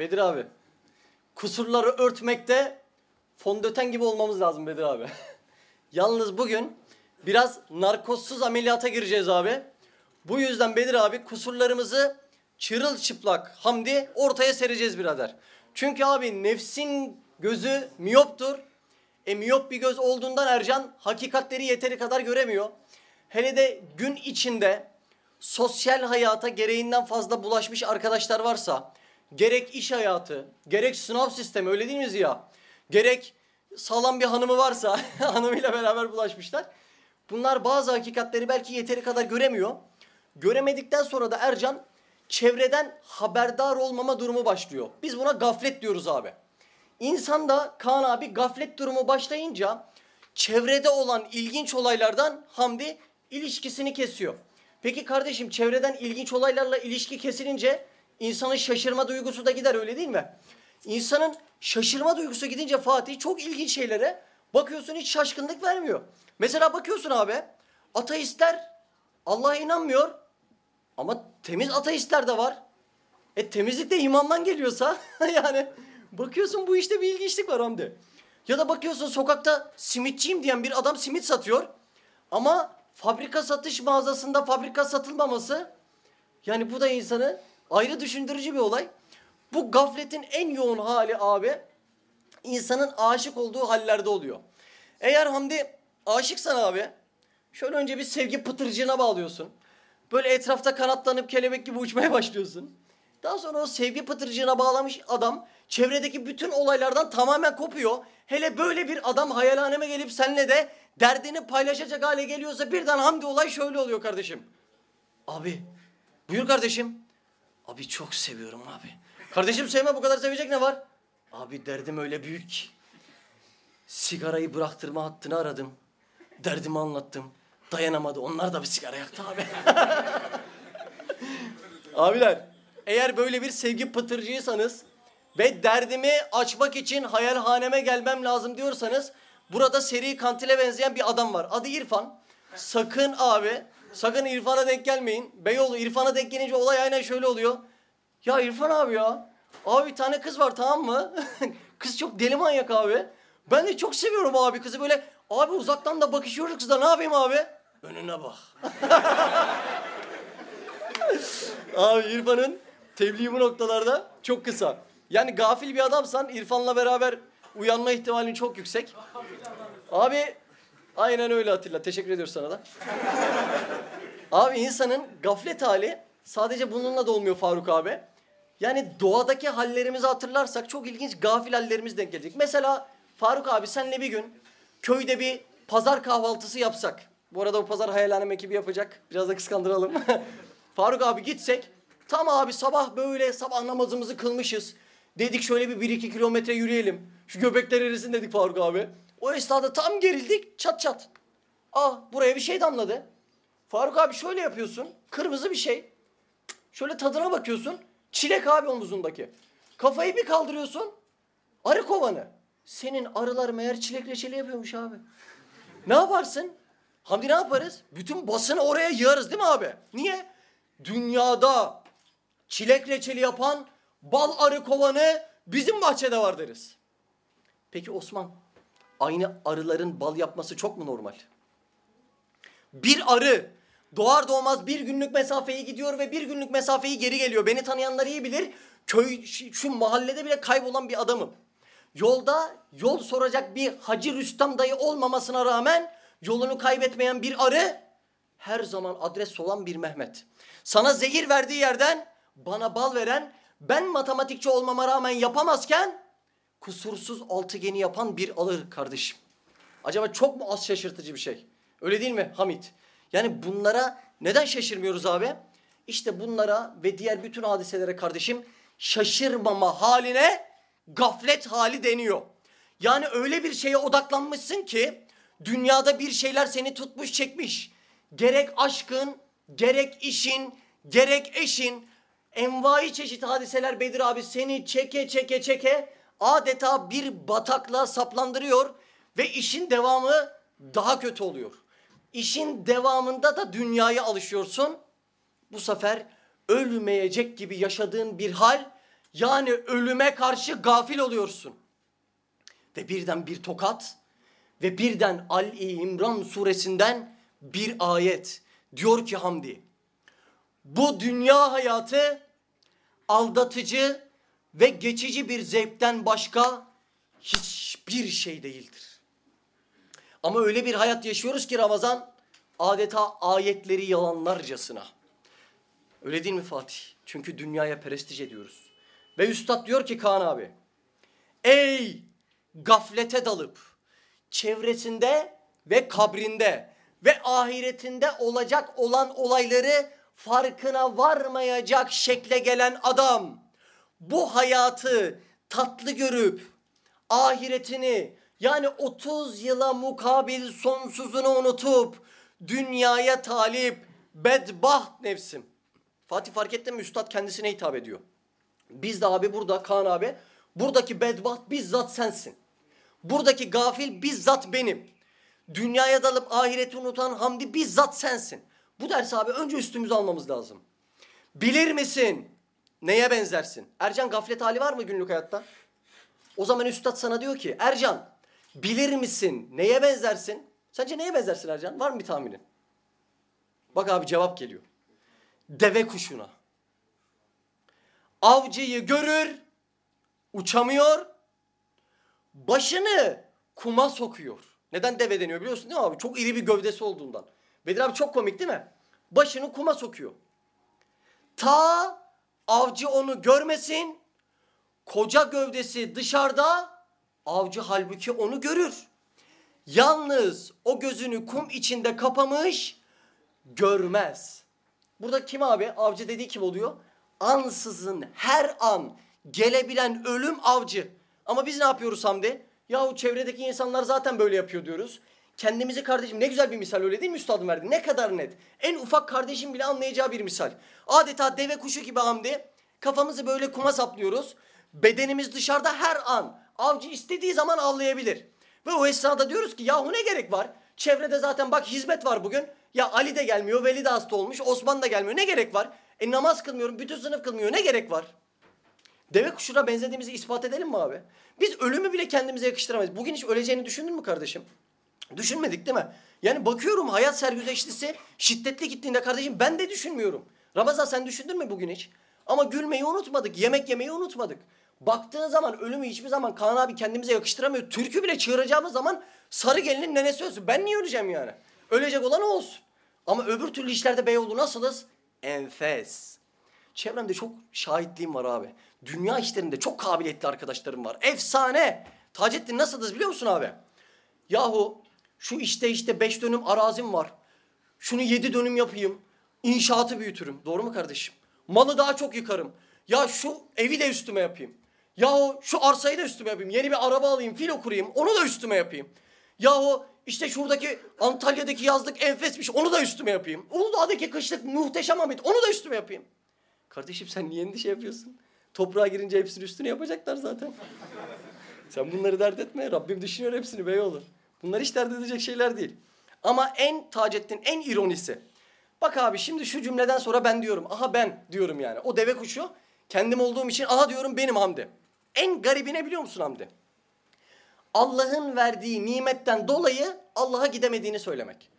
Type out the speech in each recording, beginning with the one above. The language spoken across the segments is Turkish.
Bedir abi. Kusurları örtmekte fondöten gibi olmamız lazım Bedir abi. Yalnız bugün biraz narkozsuz ameliyata gireceğiz abi. Bu yüzden Bedir abi kusurlarımızı çırılçıplak Hamdi ortaya sereceğiz birader. Çünkü abi nefsin gözü miyoptur. E miyop bir göz olduğundan Ercan hakikatleri yeteri kadar göremiyor. Hele de gün içinde sosyal hayata gereğinden fazla bulaşmış arkadaşlar varsa gerek iş hayatı, gerek sınav sistemi öyle değil mi Ziya? Gerek sağlam bir hanımı varsa hanımıyla beraber bulaşmışlar. Bunlar bazı hakikatleri belki yeteri kadar göremiyor. Göremedikten sonra da Ercan çevreden haberdar olmama durumu başlıyor. Biz buna gaflet diyoruz abi. İnsanda Kaan abi gaflet durumu başlayınca çevrede olan ilginç olaylardan Hamdi ilişkisini kesiyor. Peki kardeşim çevreden ilginç olaylarla ilişki kesilince insanın şaşırma duygusu da gider öyle değil mi? İnsanın şaşırma duygusu gidince Fatih çok ilginç şeylere bakıyorsun hiç şaşkınlık vermiyor. Mesela bakıyorsun abi ateistler Allah'a inanmıyor ama temiz ateistler de var. E temizlik de imandan geliyorsa yani bakıyorsun bu işte bir ilginçlik var Hamdi. Ya da bakıyorsun sokakta simitçiyim diyen bir adam simit satıyor. Ama fabrika satış mağazasında fabrika satılmaması yani bu da insanı ayrı düşündürücü bir olay. Bu gafletin en yoğun hali abi insanın aşık olduğu hallerde oluyor. Eğer Hamdi aşıksan abi şöyle önce bir sevgi pıtırcığına bağlıyorsun. Böyle etrafta kanatlanıp kelebek gibi uçmaya başlıyorsun. Daha sonra o sevgi pıtırcığına bağlamış adam çevredeki bütün olaylardan tamamen kopuyor. Hele böyle bir adam hayalhaneme gelip seninle de derdini paylaşacak hale geliyorsa birden Hamdi olay şöyle oluyor kardeşim. Abi buyur kardeşim. Abi çok seviyorum abi. Kardeşim sevme bu kadar sevecek ne var? Abi derdim öyle büyük ki. Sigarayı bıraktırma hattını aradım. Derdimi anlattım. Dayanamadı. Onlar da bir sigara yaktı abi. Abiler eğer böyle bir sevgi pıtırcıysanız ve derdimi açmak için hayalhaneme gelmem lazım diyorsanız burada seri kantile benzeyen bir adam var. Adı İrfan. Sakın abi sakın İrfan'a denk gelmeyin. Beyoğlu İrfan'a denk gelince olay aynen şöyle oluyor. Ya İrfan abi ya. Abi bir tane kız var tamam mı? kız çok deli manyak abi. Ben de çok seviyorum abi kızı böyle. Abi uzaktan da bakışıyoruz kızla ne yapayım abi? Önüne bak. abi İrfan'ın tebliği bu noktalarda çok kısa. Yani gafil bir adamsan İrfan'la beraber uyanma ihtimalin çok yüksek. Abi aynen öyle Atilla. Teşekkür ediyoruz sana da. abi insanın gaflet hali sadece bununla da olmuyor Faruk abi. Yani doğadaki hallerimizi hatırlarsak çok ilginç gafil hallerimiz denk gelecek. Mesela Faruk abi senle bir gün köyde bir pazar kahvaltısı yapsak. Bu arada bu pazar hayalhanem ekibi yapacak. Biraz da kıskandıralım. Faruk abi gitsek. Tam abi sabah böyle sabah namazımızı kılmışız. Dedik şöyle bir 1-2 kilometre yürüyelim. Şu göbekler erisin dedik Faruk abi. O esnada tam gerildik çat çat. Ah buraya bir şey damladı. Faruk abi şöyle yapıyorsun. Kırmızı bir şey. Şöyle tadına bakıyorsun. Çilek abi omuzundaki. Kafayı bir kaldırıyorsun. Arı kovanı. Senin arılar meğer çilek reçeli yapıyormuş abi. Ne yaparsın? Hamdi ne yaparız? Bütün basını oraya yığarız değil mi abi? Niye? Dünyada çilek reçeli yapan bal arı kovanı bizim bahçede var deriz. Peki Osman, aynı arıların bal yapması çok mu normal? Bir arı doğar doğmaz bir günlük mesafeyi gidiyor ve bir günlük mesafeyi geri geliyor. Beni tanıyanlar iyi bilir. Köy şu mahallede bile kaybolan bir adamım. Yolda yol soracak bir Hacı Rüstem dayı olmamasına rağmen yolunu kaybetmeyen bir arı her zaman adres olan bir Mehmet. Sana zehir verdiği yerden bana bal veren ben matematikçi olmama rağmen yapamazken kusursuz altıgeni yapan bir alır kardeşim. Acaba çok mu az şaşırtıcı bir şey? Öyle değil mi Hamit? Yani bunlara neden şaşırmıyoruz abi? İşte bunlara ve diğer bütün hadiselere kardeşim şaşırmama haline gaflet hali deniyor. Yani öyle bir şeye odaklanmışsın ki dünyada bir şeyler seni tutmuş çekmiş. Gerek aşkın, gerek işin, gerek eşin, envai çeşit hadiseler Bedir abi seni çeke çeke çeke adeta bir bataklığa saplandırıyor ve işin devamı daha kötü oluyor. İşin devamında da dünyaya alışıyorsun. Bu sefer ölmeyecek gibi yaşadığın bir hal Yani ölüme karşı gafil oluyorsun. Ve birden bir tokat ve birden Ali İmran suresinden bir ayet. Diyor ki Hamdi, bu dünya hayatı aldatıcı ve geçici bir zevkten başka hiçbir şey değildir. Ama öyle bir hayat yaşıyoruz ki Ramazan adeta ayetleri yalanlarcasına. Öyle değil mi Fatih? Çünkü dünyaya prestij ediyoruz. Ve üstad diyor ki Kaan abi. Ey gaflete dalıp çevresinde ve kabrinde ve ahiretinde olacak olan olayları farkına varmayacak şekle gelen adam bu hayatı tatlı görüp ahiretini yani 30 yıla mukabil sonsuzunu unutup dünyaya talip bedbaht nefsim. Fatih fark ettin mi? Üstad kendisine hitap ediyor. Biz de abi burada Kaan abi buradaki bedbaht bizzat sensin. Buradaki gafil bizzat benim. Dünyaya dalıp ahireti unutan Hamdi bizzat sensin. Bu ders abi önce üstümüze almamız lazım. Bilir misin? Neye benzersin? Ercan gaflet hali var mı günlük hayatta? O zaman üstad sana diyor ki Ercan bilir misin? Neye benzersin? Sence neye benzersin Ercan? Var mı bir tahminin? Bak abi cevap geliyor. Deve kuşuna. Avcıyı görür, uçamıyor, başını kuma sokuyor. Neden deve deniyor biliyorsun değil mi abi? Çok iri bir gövdesi olduğundan. Bedir abi çok komik değil mi? Başını kuma sokuyor. Ta avcı onu görmesin, koca gövdesi dışarıda, avcı halbuki onu görür. Yalnız o gözünü kum içinde kapamış, görmez. Burada kim abi? Avcı dediği kim oluyor? Ansızın her an gelebilen ölüm avcı. Ama biz ne yapıyoruz Hamdi? Yahu çevredeki insanlar zaten böyle yapıyor diyoruz. Kendimizi kardeşim ne güzel bir misal öyle değil mi üstadım verdi? Ne kadar net. En ufak kardeşim bile anlayacağı bir misal. Adeta deve kuşu gibi Hamdi. Kafamızı böyle kuma saplıyoruz. Bedenimiz dışarıda her an. Avcı istediği zaman avlayabilir. Ve o esnada diyoruz ki yahu ne gerek var? Çevrede zaten bak hizmet var bugün. Ya Ali de gelmiyor, Veli de hasta olmuş, Osman da gelmiyor. Ne gerek var? E namaz kılmıyorum, bütün sınıf kılmıyor. Ne gerek var? Deve kuşuna benzediğimizi ispat edelim mi abi? Biz ölümü bile kendimize yakıştıramayız. Bugün hiç öleceğini düşündün mü kardeşim? Düşünmedik değil mi? Yani bakıyorum hayat sergüzeştisi şiddetli gittiğinde kardeşim ben de düşünmüyorum. Ramazan sen düşündün mü bugün hiç? Ama gülmeyi unutmadık, yemek yemeyi unutmadık. Baktığın zaman ölümü hiçbir zaman Kaan abi kendimize yakıştıramıyor. Türkü bile çığıracağımız zaman sarı gelinin nenesi ölsün. Ben niye öleceğim yani? Ölecek olan olsun. Ama öbür türlü işlerde Beyoğlu nasılız? Enfes. Çevremde çok şahitliğim var abi. Dünya işlerinde çok kabiliyetli arkadaşlarım var. Efsane. Taceddin nasılız biliyor musun abi? Yahu şu işte işte beş dönüm arazim var. Şunu yedi dönüm yapayım. İnşaatı büyütürüm. Doğru mu kardeşim? Malı daha çok yıkarım. Ya şu evi de üstüme yapayım. Yahu şu arsayı da üstüme yapayım. Yeni bir araba alayım, filo kurayım. Onu da üstüme yapayım. Yahu işte şuradaki Antalya'daki yazlık enfesmiş. Onu da üstüme yapayım. Uludağ'daki kışlık muhteşem Ahmet. Onu da üstüme yapayım. Kardeşim sen niye endişe yapıyorsun? Toprağa girince hepsini üstüne yapacaklar zaten. sen bunları dert etme. Rabbim düşünüyor hepsini beyoğlu. Bunlar hiç dert edecek şeyler değil. Ama en Taceddin, en ironisi. Bak abi şimdi şu cümleden sonra ben diyorum. Aha ben diyorum yani. O deve kuşu kendim olduğum için aha diyorum benim Hamdi. En garibine biliyor musun Hamdi? Allah'ın verdiği nimetten dolayı Allah'a gidemediğini söylemek.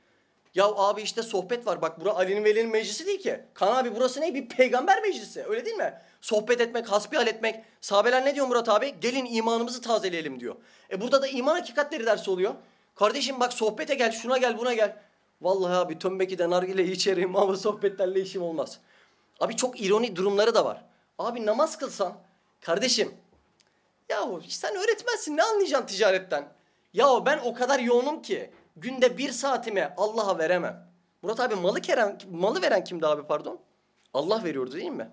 Ya abi işte sohbet var. Bak bura Ali'nin Veli'nin meclisi değil ki. Kan abi burası ne? Bir peygamber meclisi. Öyle değil mi? Sohbet etmek, hasbihal etmek. Sahabeler ne diyor Murat abi? Gelin imanımızı tazeleyelim diyor. E burada da iman hakikatleri dersi oluyor. Kardeşim bak sohbete gel, şuna gel, buna gel. Vallahi abi tömbekide nargile içerim ama sohbetlerle işim olmaz. Abi çok ironi durumları da var. Abi namaz kılsan, kardeşim Yahu sen öğretmensin ne anlayacaksın ticaretten? Yahu ben o kadar yoğunum ki günde bir saatimi Allah'a veremem. Murat abi malı, keren, malı veren kimdi abi pardon? Allah veriyordu değil mi?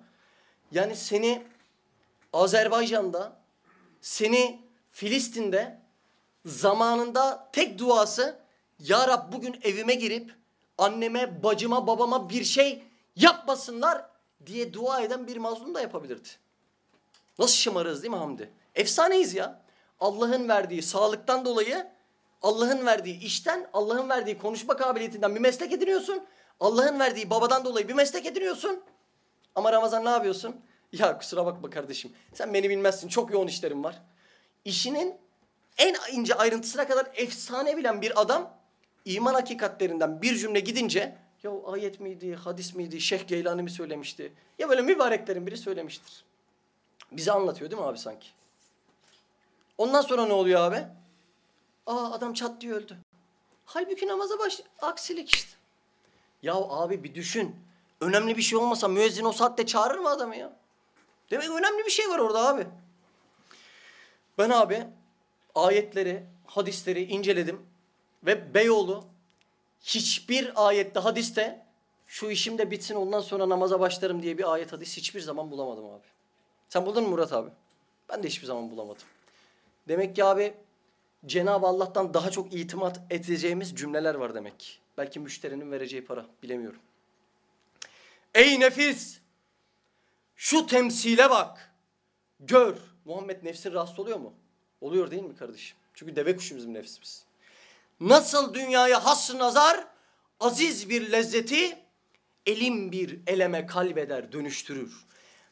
Yani seni Azerbaycan'da, seni Filistin'de zamanında tek duası Ya Rab bugün evime girip anneme, bacıma, babama bir şey yapmasınlar diye dua eden bir mazlum da yapabilirdi. Nasıl şımarız değil mi Hamdi? Efsaneyiz ya. Allah'ın verdiği sağlıktan dolayı, Allah'ın verdiği işten, Allah'ın verdiği konuşma kabiliyetinden bir meslek ediniyorsun. Allah'ın verdiği babadan dolayı bir meslek ediniyorsun. Ama Ramazan ne yapıyorsun? Ya kusura bakma kardeşim. Sen beni bilmezsin. Çok yoğun işlerim var. İşinin en ince ayrıntısına kadar efsane bilen bir adam iman hakikatlerinden bir cümle gidince ya ayet miydi, hadis miydi, Şeyh Geylani mi söylemişti? Ya böyle mübareklerin biri söylemiştir. Bize anlatıyor değil mi abi sanki? Ondan sonra ne oluyor abi? Aa adam çat diye öldü. Halbuki namaza baş... Aksilik işte. Ya abi bir düşün. Önemli bir şey olmasa müezzin o saatte çağırır mı adamı ya? Demek önemli bir şey var orada abi. Ben abi ayetleri, hadisleri inceledim. Ve Beyoğlu hiçbir ayette, hadiste şu işim de bitsin ondan sonra namaza başlarım diye bir ayet hadis hiçbir zaman bulamadım abi. Sen buldun mu Murat abi? Ben de hiçbir zaman bulamadım. Demek ki abi Cenab-ı Allah'tan daha çok itimat edeceğimiz cümleler var demek ki. Belki müşterinin vereceği para bilemiyorum. Ey nefis! Şu temsile bak. Gör. Muhammed nefsin rahatsız oluyor mu? Oluyor değil mi kardeşim? Çünkü deve kuşu bizim nefsimiz. Nasıl dünyaya hasr nazar, aziz bir lezzeti, elim bir eleme kalbeder, dönüştürür.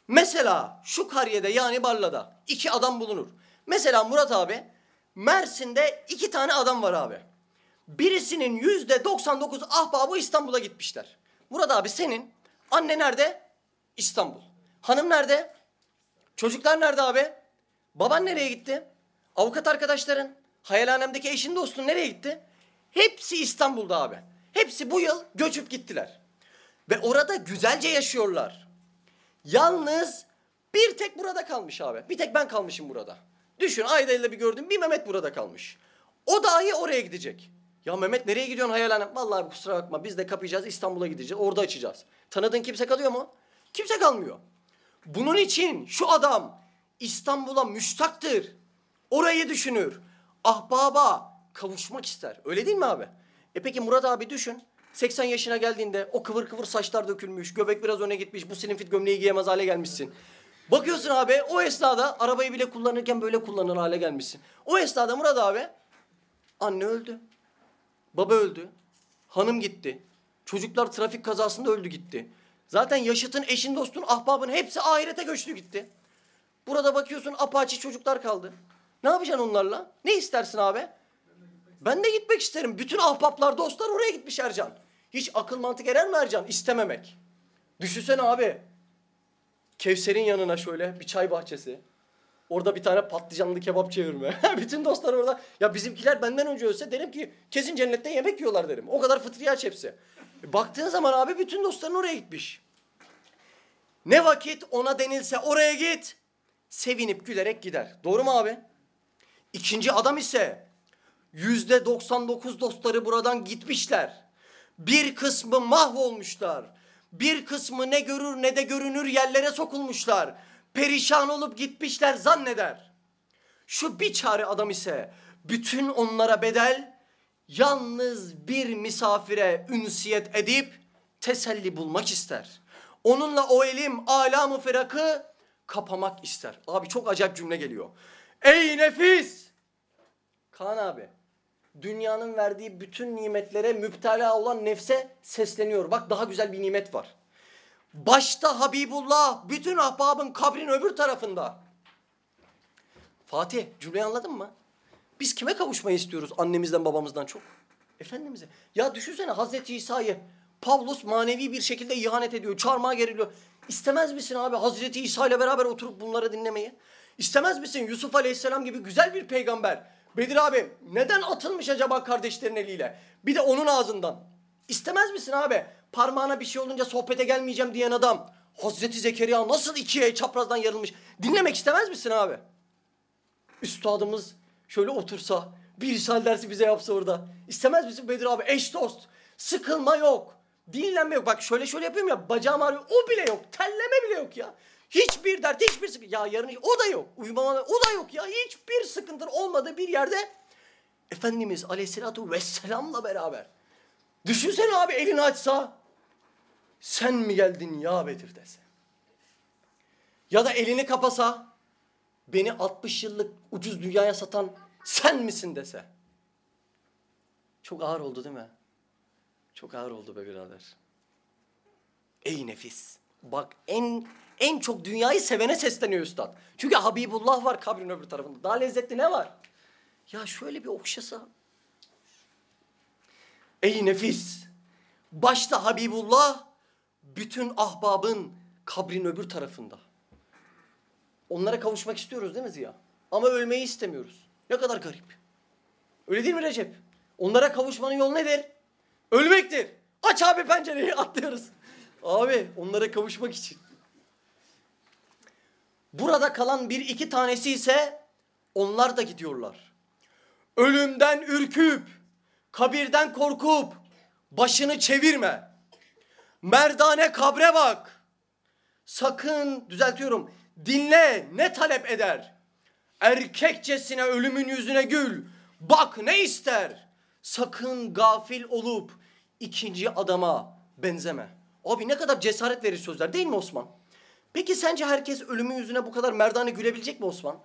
Mesela şu kariyede yani Barla'da iki adam bulunur. Mesela Murat abi, Mersin'de iki tane adam var abi. Birisinin yüzde 99 ahbabı İstanbul'a gitmişler. Murat abi senin anne nerede? İstanbul. Hanım nerede? Çocuklar nerede abi? Baban nereye gitti? Avukat arkadaşların, hayalhanemdeki eşin dostun nereye gitti? Hepsi İstanbul'da abi. Hepsi bu yıl göçüp gittiler. Ve orada güzelce yaşıyorlar. Yalnız bir tek burada kalmış abi. Bir tek ben kalmışım burada. Düşün ayda elde bir gördüm bir Mehmet burada kalmış. O dahi oraya gidecek. Ya Mehmet nereye gidiyorsun hayalhanem? Vallahi abi kusura bakma biz de kapayacağız İstanbul'a gideceğiz. Orada açacağız. Tanıdığın kimse kalıyor mu? Kimse kalmıyor. Bunun için şu adam İstanbul'a müştaktır. Orayı düşünür. Ahbaba kavuşmak ister. Öyle değil mi abi? E peki Murat abi düşün. 80 yaşına geldiğinde o kıvır kıvır saçlar dökülmüş, göbek biraz öne gitmiş, bu slim fit gömleği giyemez hale gelmişsin. Bakıyorsun abi o esnada arabayı bile kullanırken böyle kullanır hale gelmişsin. O esnada Murat abi anne öldü. Baba öldü. Hanım gitti. Çocuklar trafik kazasında öldü gitti. Zaten yaşıtın, eşin, dostun, ahbabın hepsi ahirete göçtü gitti. Burada bakıyorsun apaçi çocuklar kaldı. Ne yapacaksın onlarla? Ne istersin abi? Ben de gitmek isterim. Bütün ahbaplar, dostlar oraya gitmiş Ercan. Hiç akıl mantık erer mi Ercan? İstememek. Düşünsene abi. Kevser'in yanına şöyle bir çay bahçesi. Orada bir tane patlıcanlı kebap çevirme. Bütün dostlar orada. Ya bizimkiler benden önce ölse derim ki kesin cennette yemek yiyorlar derim. O kadar fıtriyaç hepsi. E baktığın zaman abi bütün dostların oraya gitmiş. Ne vakit ona denilse oraya git. Sevinip gülerek gider. Doğru mu abi? İkinci adam ise yüzde 99 dostları buradan gitmişler. Bir kısmı mahvolmuşlar. Bir kısmı ne görür ne de görünür yerlere sokulmuşlar. Perişan olup gitmişler zanneder. Şu bir çare adam ise bütün onlara bedel yalnız bir misafire ünsiyet edip teselli bulmak ister. Onunla o elim alamı firakı kapamak ister. Abi çok acayip cümle geliyor. Ey nefis! Kaan abi dünyanın verdiği bütün nimetlere müptela olan nefse sesleniyor. Bak daha güzel bir nimet var. Başta Habibullah bütün ahbabın kabrin öbür tarafında. Fatih cümleyi anladın mı? Biz kime kavuşmayı istiyoruz annemizden babamızdan çok? Efendimiz'e. Ya düşünsene Hazreti İsa'yı Pavlus manevi bir şekilde ihanet ediyor. Çarmıha geriliyor. İstemez misin abi Hazreti İsa ile beraber oturup bunları dinlemeyi? İstemez misin Yusuf Aleyhisselam gibi güzel bir peygamber? Bedir abi neden atılmış acaba kardeşlerin eliyle? Bir de onun ağzından. İstemez misin abi? Parmağına bir şey olunca sohbete gelmeyeceğim diyen adam. Hazreti Zekeriya nasıl ikiye çaprazdan yarılmış? Dinlemek istemez misin abi? Üstadımız şöyle otursa, bir risale dersi bize yapsa orada. İstemez misin Bedir abi? Eş dost. Sıkılma yok. Dinlenme yok. Bak şöyle şöyle yapıyorum ya bacağım ağrıyor. O bile yok. Telleme bile yok ya. Hiçbir dert, hiçbir sıkıntı. Ya yarın o da yok. Uyumama o da yok ya. Hiçbir sıkıntı olmadığı bir yerde Efendimiz Aleyhisselatü Vesselam'la beraber. Düşünsene abi elini açsa sen mi geldin ya Bedir dese. Ya da elini kapasa beni 60 yıllık ucuz dünyaya satan sen misin dese. Çok ağır oldu değil mi? Çok ağır oldu be birader. Ey nefis. Bak en En çok dünyayı sevene sesleniyor üstad. Çünkü Habibullah var kabrin öbür tarafında. Daha lezzetli ne var? Ya şöyle bir okşasa. Ey nefis! Başta Habibullah, bütün ahbabın kabrin öbür tarafında. Onlara kavuşmak istiyoruz değil mi Ziya? Ama ölmeyi istemiyoruz. Ne kadar garip. Öyle değil mi Recep? Onlara kavuşmanın yolu nedir? Ölmektir. Aç abi pencereyi atlıyoruz. Abi onlara kavuşmak için. Burada kalan bir iki tanesi ise onlar da gidiyorlar. Ölümden ürküp, kabirden korkup, başını çevirme. Merdane kabre bak. Sakın, düzeltiyorum, dinle ne talep eder. Erkekçesine ölümün yüzüne gül. Bak ne ister. Sakın gafil olup ikinci adama benzeme. Abi ne kadar cesaret verir sözler değil mi Osman? Peki sence herkes ölümün yüzüne bu kadar merdane gülebilecek mi Osman?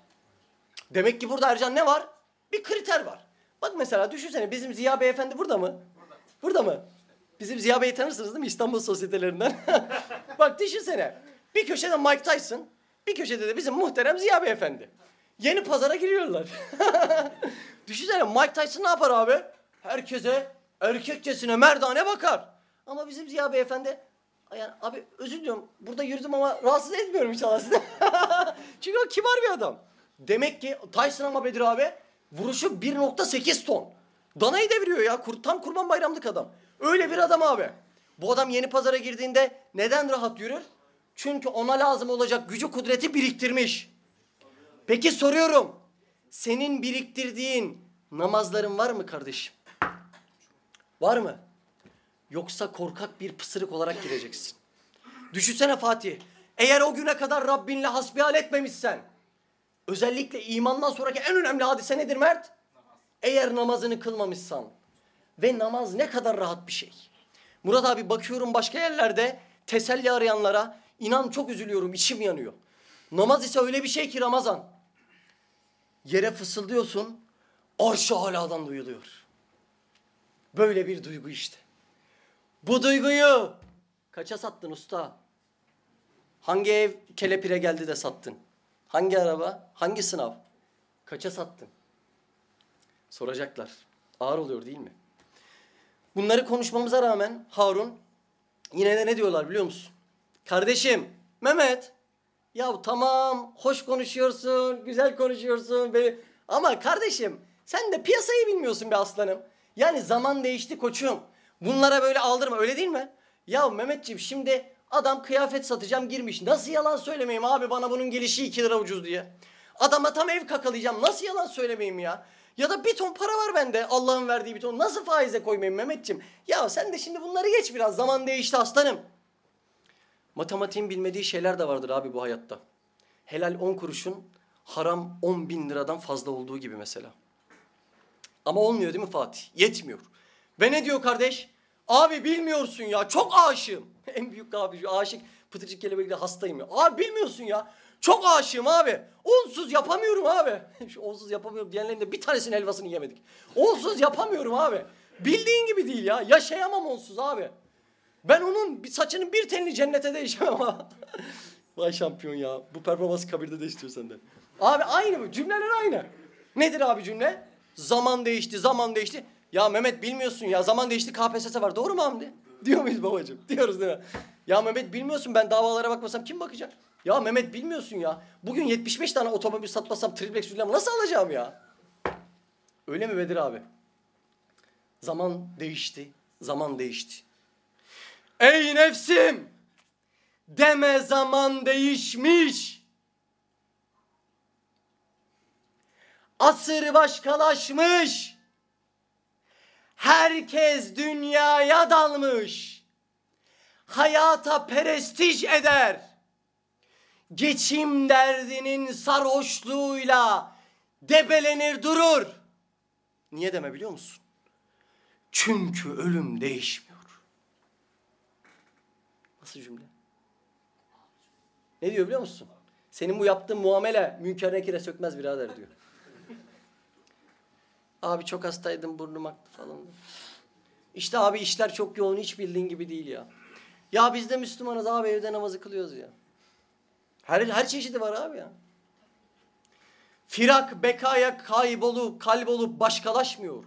Demek ki burada Ercan ne var? Bir kriter var. Bak mesela düşünsene bizim Ziya Beyefendi burada mı? Burada. Burada mı? Bizim Ziya Bey'i tanırsınız değil mi? İstanbul sosyetelerinden. Bak düşünsene. Bir köşede Mike Tyson, bir köşede de bizim muhterem Ziya Beyefendi. Yeni pazara giriyorlar. düşünsene Mike Tyson ne yapar abi? Herkese erkekçesine merdane bakar. Ama bizim Ziya Beyefendi yani abi özür diliyorum burada yürüdüm ama rahatsız etmiyorum inşallah sizi. Çünkü o kibar bir adam. Demek ki Tyson ama Bedir abi vuruşu 1.8 ton. Danayı deviriyor ya. Kur, tam kurban bayramlık adam. Öyle bir adam abi. Bu adam yeni pazara girdiğinde neden rahat yürür? Çünkü ona lazım olacak gücü kudreti biriktirmiş. Peki soruyorum. Senin biriktirdiğin namazların var mı kardeşim? Var mı? Yoksa korkak bir pısırık olarak gireceksin. Düşünsene Fatih. Eğer o güne kadar Rabbinle hasbihal etmemişsen, özellikle imandan sonraki en önemli hadise nedir Mert? Eğer namazını kılmamışsan ve namaz ne kadar rahat bir şey. Murat abi bakıyorum başka yerlerde teselli arayanlara inan çok üzülüyorum içim yanıyor. Namaz ise öyle bir şey ki Ramazan. Yere fısıldıyorsun arş-ı duyuluyor. Böyle bir duygu işte. Bu duyguyu kaça sattın usta? Hangi ev kelepire geldi de sattın? Hangi araba? Hangi sınav? Kaça sattın? Soracaklar. Ağır oluyor değil mi? Bunları konuşmamıza rağmen Harun yine de ne diyorlar biliyor musun? Kardeşim Mehmet ya tamam hoş konuşuyorsun, güzel konuşuyorsun beni. Ama kardeşim sen de piyasayı bilmiyorsun be aslanım. Yani zaman değişti koçum. Bunlara böyle aldırma öyle değil mi? Ya Mehmetciğim şimdi adam kıyafet satacağım girmiş. Nasıl yalan söylemeyeyim abi bana bunun gelişi 2 lira ucuz diye. Adama tam ev kakalayacağım. Nasıl yalan söylemeyeyim ya? Ya da bir ton para var bende Allah'ın verdiği bir ton. Nasıl faize koymayayım Mehmetciğim? Ya sen de şimdi bunları geç biraz. Zaman değişti aslanım. Matematiğin bilmediği şeyler de vardır abi bu hayatta. Helal 10 kuruşun haram 10 bin liradan fazla olduğu gibi mesela. Ama olmuyor değil mi Fatih? Yetmiyor. Ve ne diyor kardeş? Abi bilmiyorsun ya çok aşığım. en büyük abi aşık pıtırcık kelebekle hastayım ya. Abi bilmiyorsun ya. Çok aşığım abi. Onsuz yapamıyorum abi. Şu onsuz yapamıyorum diyenlerin de bir tanesinin helvasını yemedik. Onsuz yapamıyorum abi. Bildiğin gibi değil ya. Yaşayamam onsuz abi. Ben onun saçının bir telini cennete değişemem ama. Vay şampiyon ya. Bu performansı kabirde de istiyor senden. Abi aynı mı? Cümleler aynı. Nedir abi cümle? Zaman değişti, zaman değişti. Ya Mehmet bilmiyorsun ya zaman değişti KPSS var. Doğru mu Hamdi? Diyor muyuz babacığım? Diyoruz değil mi? Ya Mehmet bilmiyorsun ben davalara bakmasam kim bakacak? Ya Mehmet bilmiyorsun ya. Bugün 75 tane otomobil satmasam triplex villam nasıl alacağım ya? Öyle mi Bedir abi? Zaman değişti. Zaman değişti. Ey nefsim! Deme zaman değişmiş. Asır başkalaşmış. Herkes dünyaya dalmış. Hayata perestij eder. Geçim derdinin sarhoşluğuyla debelenir durur. Niye deme biliyor musun? Çünkü ölüm değişmiyor. Nasıl cümle? Ne diyor biliyor musun? Senin bu yaptığın muamele münker nekire sökmez birader diyor. Abi çok hastaydım burnum aktı falan. İşte abi işler çok yoğun hiç bildiğin gibi değil ya. Ya biz de Müslümanız abi evde namazı kılıyoruz ya. Her, her çeşidi var abi ya. Firak bekaya kaybolup kalbolup başkalaşmıyor.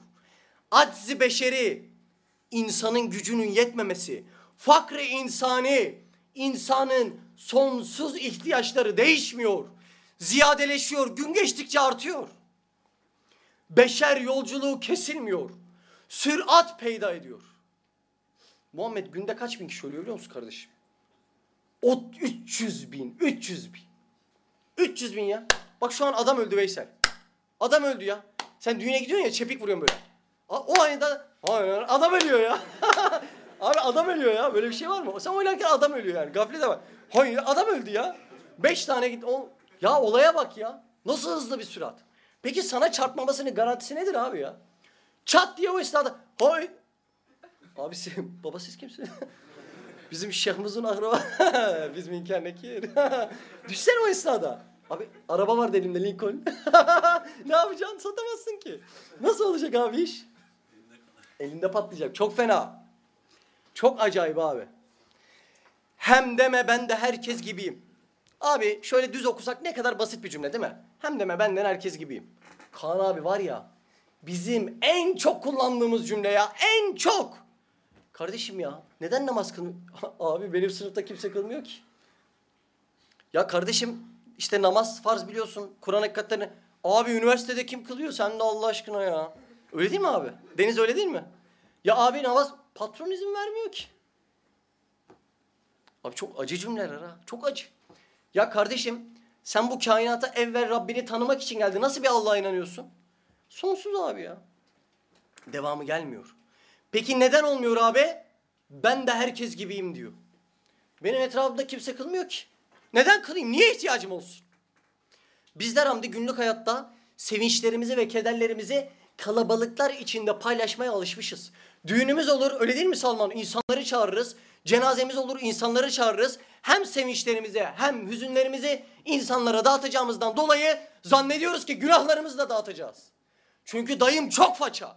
Aczi beşeri, insanın gücünün yetmemesi, fakri insani, insanın sonsuz ihtiyaçları değişmiyor. Ziyadeleşiyor, gün geçtikçe artıyor. Beşer yolculuğu kesilmiyor. Sürat peyda ediyor. Muhammed günde kaç bin kişi ölüyor biliyor musun kardeşim? O 300 bin, 300 bin. 300 bin ya. Bak şu an adam öldü Veysel. Adam öldü ya. Sen düğüne gidiyorsun ya çepik vuruyorsun böyle. O aynen adam ölüyor ya. Abi adam ölüyor ya. Böyle bir şey var mı? Sen oynarken adam ölüyor yani. Gaflete bak. Hayır adam öldü ya. Beş tane git. Ya olaya bak ya. Nasıl hızlı bir sürat. Peki sana çarpmamasının garantisi nedir abi ya? Çat diye o esnada. Hay. Abi sen, baba siz kimsiniz? Bizim Şahmuz'un akraba. Biz Minker Nekir. Düşsene o esnada. Abi araba var elimde Lincoln. ne yapacaksın? Satamazsın ki. Nasıl olacak abi iş? Elinde patlayacak. Çok fena. Çok acayip abi. Hem deme ben de herkes gibiyim. Abi şöyle düz okusak ne kadar basit bir cümle değil mi? Hem deme benden herkes gibiyim. Kaan abi var ya bizim en çok kullandığımız cümle ya en çok. Kardeşim ya neden namaz kılmıyor? abi benim sınıfta kimse kılmıyor ki. Ya kardeşim işte namaz farz biliyorsun. Kur'an hakikatlerini. Abi üniversitede kim kılıyor? Sen de Allah aşkına ya. Öyle değil mi abi? Deniz öyle değil mi? Ya abi namaz patron izin vermiyor ki. Abi çok acı cümleler ha. Çok acı. Ya kardeşim sen bu kainata evvel Rabbini tanımak için geldin. Nasıl bir Allah'a inanıyorsun? Sonsuz abi ya. Devamı gelmiyor. Peki neden olmuyor abi? Ben de herkes gibiyim diyor. Benim etrafımda kimse kılmıyor ki. Neden kılayım? Niye ihtiyacım olsun? Bizler Hamdi günlük hayatta sevinçlerimizi ve kederlerimizi kalabalıklar içinde paylaşmaya alışmışız. Düğünümüz olur öyle değil mi Salman? İnsanları çağırırız. Cenazemiz olur insanları çağırırız. Hem sevinçlerimizi hem hüzünlerimizi insanlara dağıtacağımızdan dolayı zannediyoruz ki günahlarımızı da dağıtacağız. Çünkü dayım çok faça.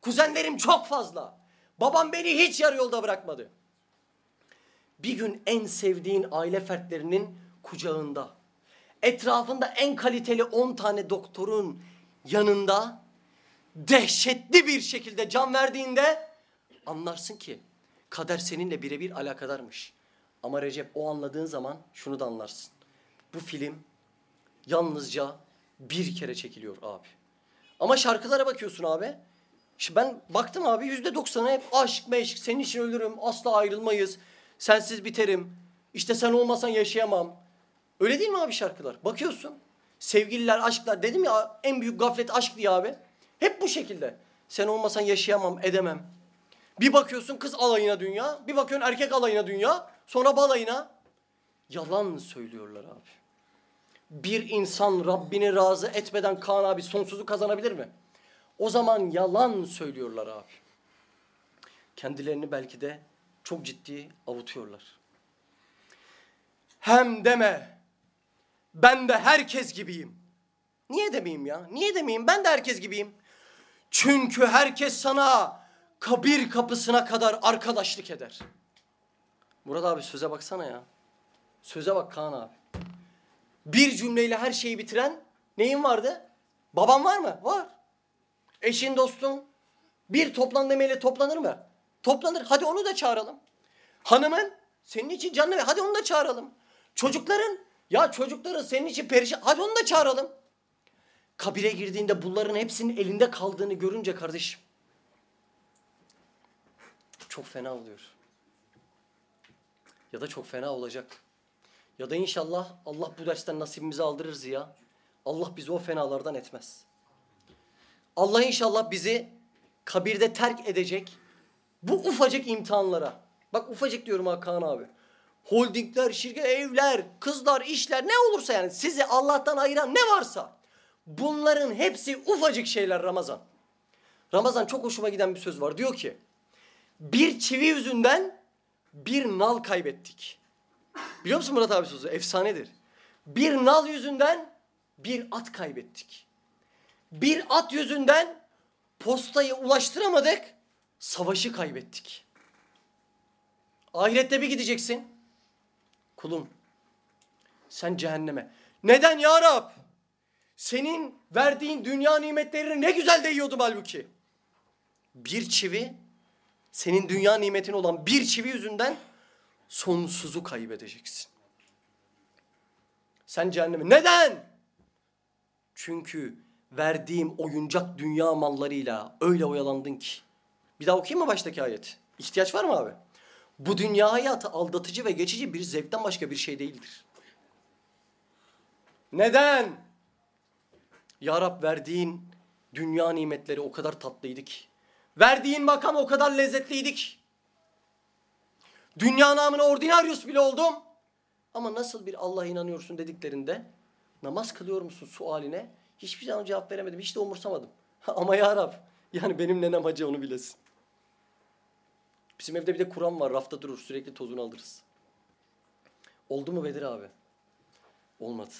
Kuzenlerim çok fazla. Babam beni hiç yarı yolda bırakmadı. Bir gün en sevdiğin aile fertlerinin kucağında, etrafında en kaliteli 10 tane doktorun yanında dehşetli bir şekilde can verdiğinde anlarsın ki kader seninle birebir alakadarmış. Ama Recep o anladığın zaman şunu da anlarsın. Bu film yalnızca bir kere çekiliyor abi. Ama şarkılara bakıyorsun abi. Şimdi ben baktım abi yüzde doksanı hep aşk meşk, senin için ölürüm, asla ayrılmayız, sensiz biterim, işte sen olmasan yaşayamam. Öyle değil mi abi şarkılar? Bakıyorsun. Sevgililer, aşklar dedim ya en büyük gaflet aşk diye abi. Hep bu şekilde. Sen olmasan yaşayamam, edemem. Bir bakıyorsun kız alayına dünya, bir bakıyorsun erkek alayına dünya, sonra balayına. Yalan söylüyorlar abi. Bir insan Rabbini razı etmeden Kaan abi sonsuzu kazanabilir mi? O zaman yalan söylüyorlar abi. Kendilerini belki de çok ciddi avutuyorlar. Hem deme ben de herkes gibiyim. Niye demeyeyim ya? Niye demeyeyim? Ben de herkes gibiyim. Çünkü herkes sana kabir kapısına kadar arkadaşlık eder. Murat abi söze baksana ya. Söze bak Kaan abi. Bir cümleyle her şeyi bitiren neyin vardı? Baban var mı? Var. Eşin, dostun bir toplan demeyle toplanır mı? Toplanır. Hadi onu da çağıralım. Hanımın senin için canlı hadi onu da çağıralım. Çocukların ya çocukları senin için perişan hadi onu da çağıralım. Kabire girdiğinde bunların hepsinin elinde kaldığını görünce kardeşim çok fena oluyor. Ya da çok fena olacak. Ya da inşallah Allah bu dersten nasibimizi aldırır ya. Allah bizi o fenalardan etmez. Allah inşallah bizi kabirde terk edecek bu ufacık imtihanlara. Bak ufacık diyorum Hakan abi. Holdingler, şirket, evler, kızlar, işler ne olursa yani sizi Allah'tan ayıran ne varsa bunların hepsi ufacık şeyler Ramazan. Ramazan çok hoşuma giden bir söz var. Diyor ki bir çivi yüzünden bir nal kaybettik. Biliyor musun Murat abi sözü? Efsanedir. Bir nal yüzünden bir at kaybettik. Bir at yüzünden postayı ulaştıramadık, savaşı kaybettik. Ahirette bir gideceksin. Kulum, Sen cehenneme. Neden ya Rab? Senin verdiğin dünya nimetlerini ne güzel de yiyordum halbuki. Bir çivi, senin dünya nimetin olan bir çivi yüzünden sonsuzu kaybedeceksin. Sen cehenneme. Neden? Çünkü verdiğim oyuncak dünya mallarıyla öyle oyalandın ki. Bir daha okuyayım mı baştaki ayet? İhtiyaç var mı abi? Bu dünya hayatı aldatıcı ve geçici bir zevkten başka bir şey değildir. Neden? Ya Rab verdiğin dünya nimetleri o kadar tatlıydı ki. Verdiğin makam o kadar lezzetliydi ki. Dünya namına ordinaryus bile oldum. Ama nasıl bir Allah'a inanıyorsun dediklerinde namaz kılıyor musun sualine hiçbir zaman cevap veremedim. Hiç de umursamadım. Ama ya Rab yani benim ne namacı onu bilesin. Bizim evde bir de Kur'an var rafta durur sürekli tozunu alırız. Oldu mu Bedir abi? Olmadı.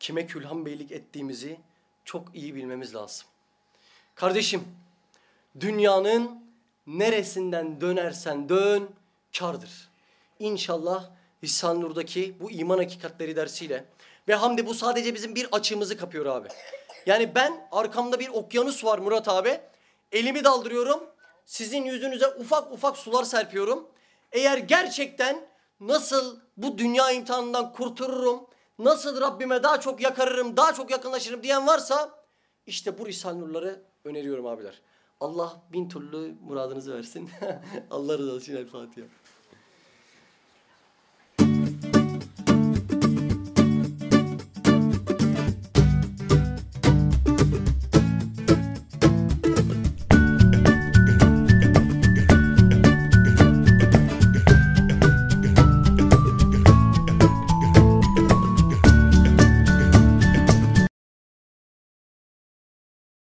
Kime külhan beylik ettiğimizi çok iyi bilmemiz lazım. Kardeşim dünyanın neresinden dönersen dön kardır. İnşallah Risale-i Nur'daki bu iman hakikatleri dersiyle ve Hamdi bu sadece bizim bir açığımızı kapıyor abi. Yani ben arkamda bir okyanus var Murat abi. Elimi daldırıyorum. Sizin yüzünüze ufak ufak sular serpiyorum. Eğer gerçekten nasıl bu dünya imtihanından kurtulurum, nasıl Rabbime daha çok yakarırım, daha çok yakınlaşırım diyen varsa işte bu Risale-i Nur'ları öneriyorum abiler. Allah bin türlü muradınızı versin. Allah rızası için El Fatiha.